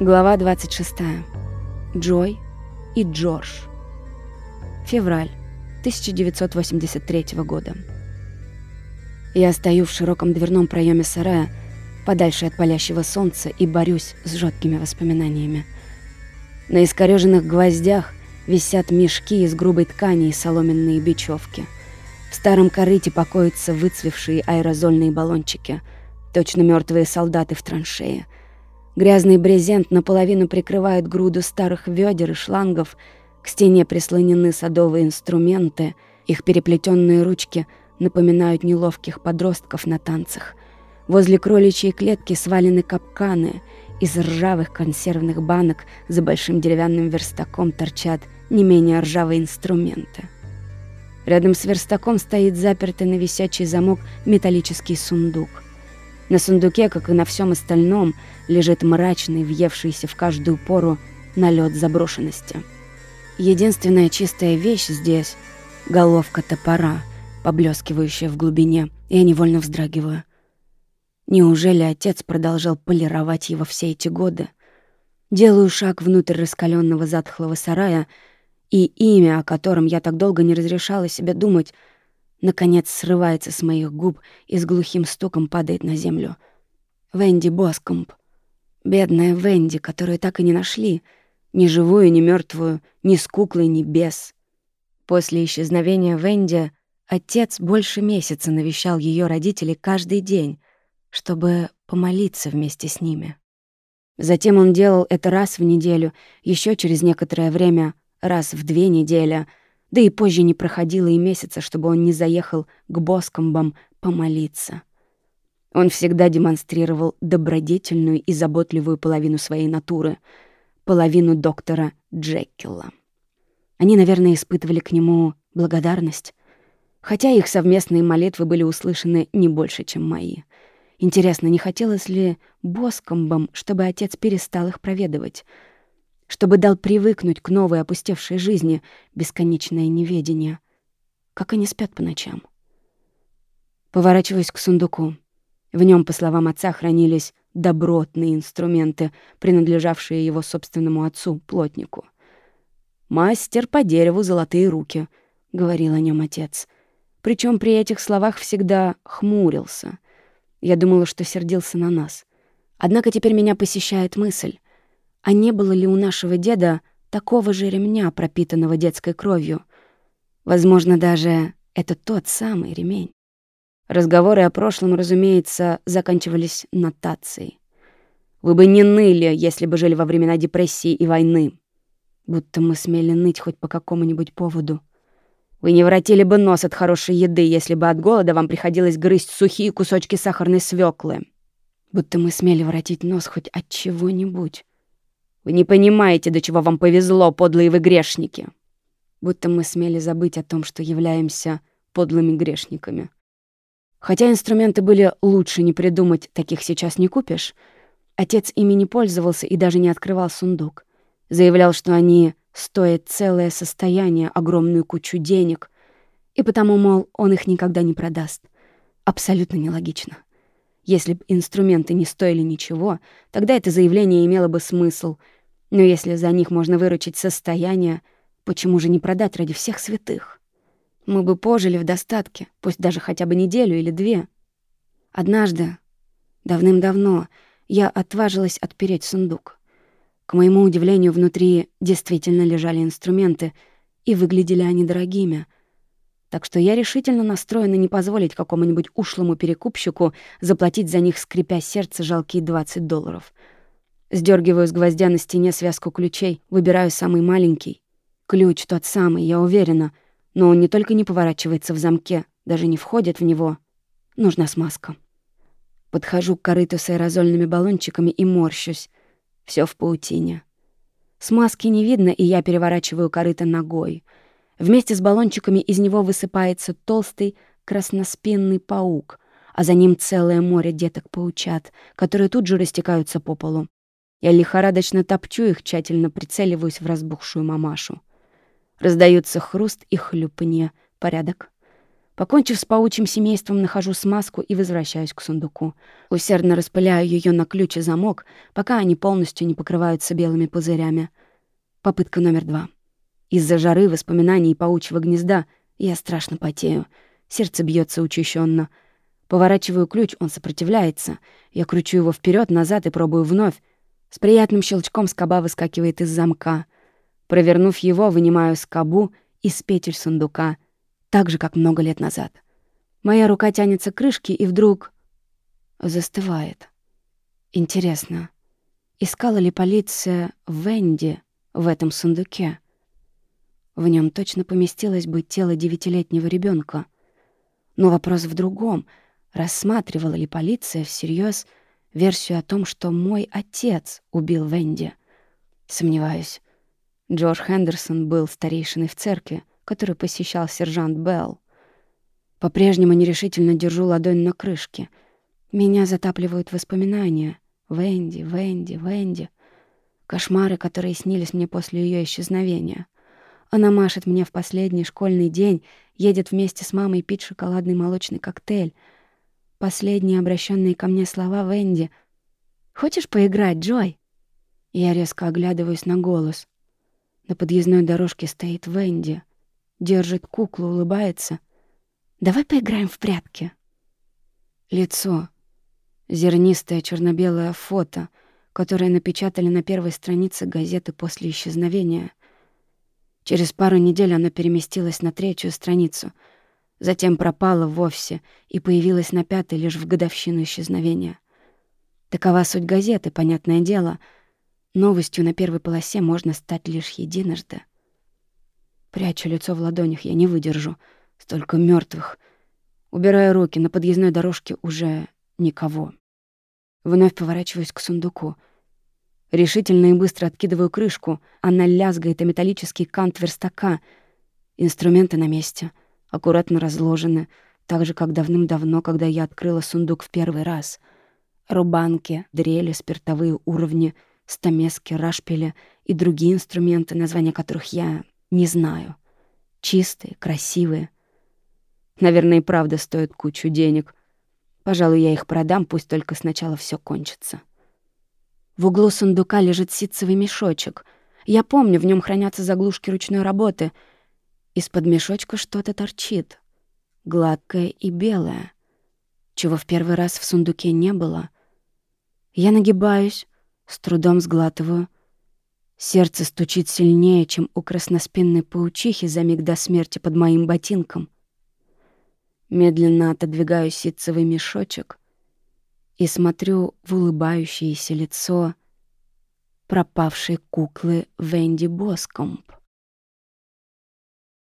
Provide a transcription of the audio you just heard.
Глава 26. Джой и Джордж. Февраль 1983 года. Я стою в широком дверном проеме сарая, подальше от палящего солнца, и борюсь с жуткими воспоминаниями. На искореженных гвоздях висят мешки из грубой ткани и соломенные бечевки. В старом корыте покоятся выцвевшие аэрозольные баллончики, точно мертвые солдаты в траншее — Грязный брезент наполовину прикрывает груду старых ведер и шлангов, к стене прислонены садовые инструменты, их переплетенные ручки напоминают неловких подростков на танцах. Возле кроличьей клетки свалены капканы, из ржавых консервных банок за большим деревянным верстаком торчат не менее ржавые инструменты. Рядом с верстаком стоит запертый на висячий замок металлический сундук — на сундуке, как и на всем остальном, лежит мрачный, въевшийся в каждую пору налет заброшенности. Единственная чистая вещь здесь — головка топора, поблескивающая в глубине, и я невольно вздрагиваю. Неужели отец продолжал полировать его все эти годы? Делаю шаг внутрь раскаленного затхлого сарая, и имя, о котором я так долго не разрешала себе думать — наконец срывается с моих губ и с глухим стуком падает на землю. Венди Боскомп. Бедная Венди, которую так и не нашли. Ни живую, ни мертвую, ни с куклой, ни без. После исчезновения Венди отец больше месяца навещал ее родителей каждый день, чтобы помолиться вместе с ними. Затем он делал это раз в неделю, еще через некоторое время раз в две недели — да и позже не проходило и месяца, чтобы он не заехал к Боскомбам помолиться. Он всегда демонстрировал добродетельную и заботливую половину своей натуры, половину доктора Джеккелла. Они, наверное, испытывали к нему благодарность, хотя их совместные молитвы были услышаны не больше, чем мои. Интересно, не хотелось ли Боскомбам, чтобы отец перестал их проведывать — чтобы дал привыкнуть к новой опустевшей жизни бесконечное неведение. Как они спят по ночам. Поворачиваюсь к сундуку. В нем, по словам отца, хранились добротные инструменты, принадлежавшие его собственному отцу, плотнику. «Мастер по дереву золотые руки», — говорил о нем отец. Причем при этих словах всегда хмурился. Я думала, что сердился на нас. Однако теперь меня посещает мысль. А не было ли у нашего деда такого же ремня, пропитанного детской кровью? Возможно, даже это тот самый ремень. Разговоры о прошлом, разумеется, заканчивались нотацией. Вы бы не ныли, если бы жили во времена депрессии и войны. Будто мы смели ныть хоть по какому-нибудь поводу. Вы не воротили бы нос от хорошей еды, если бы от голода вам приходилось грызть сухие кусочки сахарной свеклы. Будто мы смели воротить нос хоть от чего-нибудь. Вы не понимаете, до чего вам повезло, подлые вы грешники. Будто мы смели забыть о том, что являемся подлыми грешниками. Хотя инструменты были лучше не придумать, таких сейчас не купишь, отец ими не пользовался и даже не открывал сундук. Заявлял, что они стоят целое состояние, огромную кучу денег, и потому, мол, он их никогда не продаст. Абсолютно нелогично. Если бы инструменты не стоили ничего, тогда это заявление имело бы смысл. Но если за них можно выручить состояние, почему же не продать ради всех святых? Мы бы пожили в достатке, пусть даже хотя бы неделю или две. Однажды, давным-давно, я отважилась отпереть сундук. К моему удивлению, внутри действительно лежали инструменты, и выглядели они дорогими — так что я решительно настроена не позволить какому-нибудь ушлому перекупщику заплатить за них, скрипя сердце, жалкие 20 долларов. Сдергиваю с гвоздя на стене связку ключей, выбираю самый маленький. Ключ тот самый, я уверена, но он не только не поворачивается в замке, даже не входит в него. Нужна смазка. Подхожу к корыту с аэрозольными баллончиками и морщусь. Все в паутине. Смазки не видно, и я переворачиваю корыто ногой — Вместе с баллончиками из него высыпается толстый красноспинный паук, а за ним целое море деток-паучат, которые тут же растекаются по полу. Я лихорадочно топчу их, тщательно прицеливаюсь в разбухшую мамашу. Раздаются хруст и хлюпанье. Порядок. Покончив с паучьим семейством, нахожу смазку и возвращаюсь к сундуку. Усердно распыляю ее на ключ и замок, пока они полностью не покрываются белыми пузырями. Попытка номер два. Из-за жары, воспоминаний и паучьего гнезда я страшно потею. Сердце бьется учащенно. Поворачиваю ключ, он сопротивляется. Я кручу его вперед, назад и пробую вновь. С приятным щелчком скоба выскакивает из замка. Провернув его, вынимаю скобу из петель сундука, так же, как много лет назад. Моя рука тянется к крышке и вдруг застывает. Интересно, искала ли полиция Венди в этом сундуке? В нем точно поместилось бы тело девятилетнего ребенка. Но вопрос в другом. Рассматривала ли полиция всерьез версию о том, что мой отец убил Венди? Сомневаюсь. Джордж Хендерсон был старейшиной в церкви, которую посещал сержант Белл. По-прежнему нерешительно держу ладонь на крышке. Меня затапливают воспоминания. Венди, Венди, Венди. Кошмары, которые снились мне после ее исчезновения. Она машет мне в последний школьный день, едет вместе с мамой пить шоколадный молочный коктейль. Последние обращенные ко мне слова Венди. «Хочешь поиграть, Джой?» Я резко оглядываюсь на голос. На подъездной дорожке стоит Венди. Держит куклу, улыбается. «Давай поиграем в прятки». Лицо. Зернистое черно-белое фото, которое напечатали на первой странице газеты после исчезновения. Через пару недель оно переместилось на третью страницу, затем пропало вовсе и появилось на пятой лишь в годовщину исчезновения. Такова суть газеты, понятное дело — Новостью на первой полосе можно стать лишь единожды. Прячу лицо в ладонях, я не выдержу. Столько мертвых. Убираю руки, на подъездной дорожке уже никого. Вновь поворачиваюсь к сундуку. Решительно и быстро откидываю крышку. Она лязгает о металлический кант верстака. Инструменты на месте, аккуратно разложены, так же, как давным-давно, когда я открыла сундук в первый раз. Рубанки, дрели, спиртовые уровни — стамески, рашпили и другие инструменты, названия которых я не знаю. Чистые, красивые. Наверное, и правда стоят кучу денег. Пожалуй, я их продам, пусть только сначала все кончится. В углу сундука лежит ситцевый мешочек. Я помню, в нем хранятся заглушки ручной работы. Из-под мешочка что-то торчит. Гладкое и белое. Чего в первый раз в сундуке не было. Я нагибаюсь, с трудом сглатываю. Сердце стучит сильнее, чем у красноспинной паучихи за миг до смерти под моим ботинком. Медленно отодвигаю ситцевый мешочек и смотрю в улыбающееся лицо пропавшей куклы Венди Боскомп.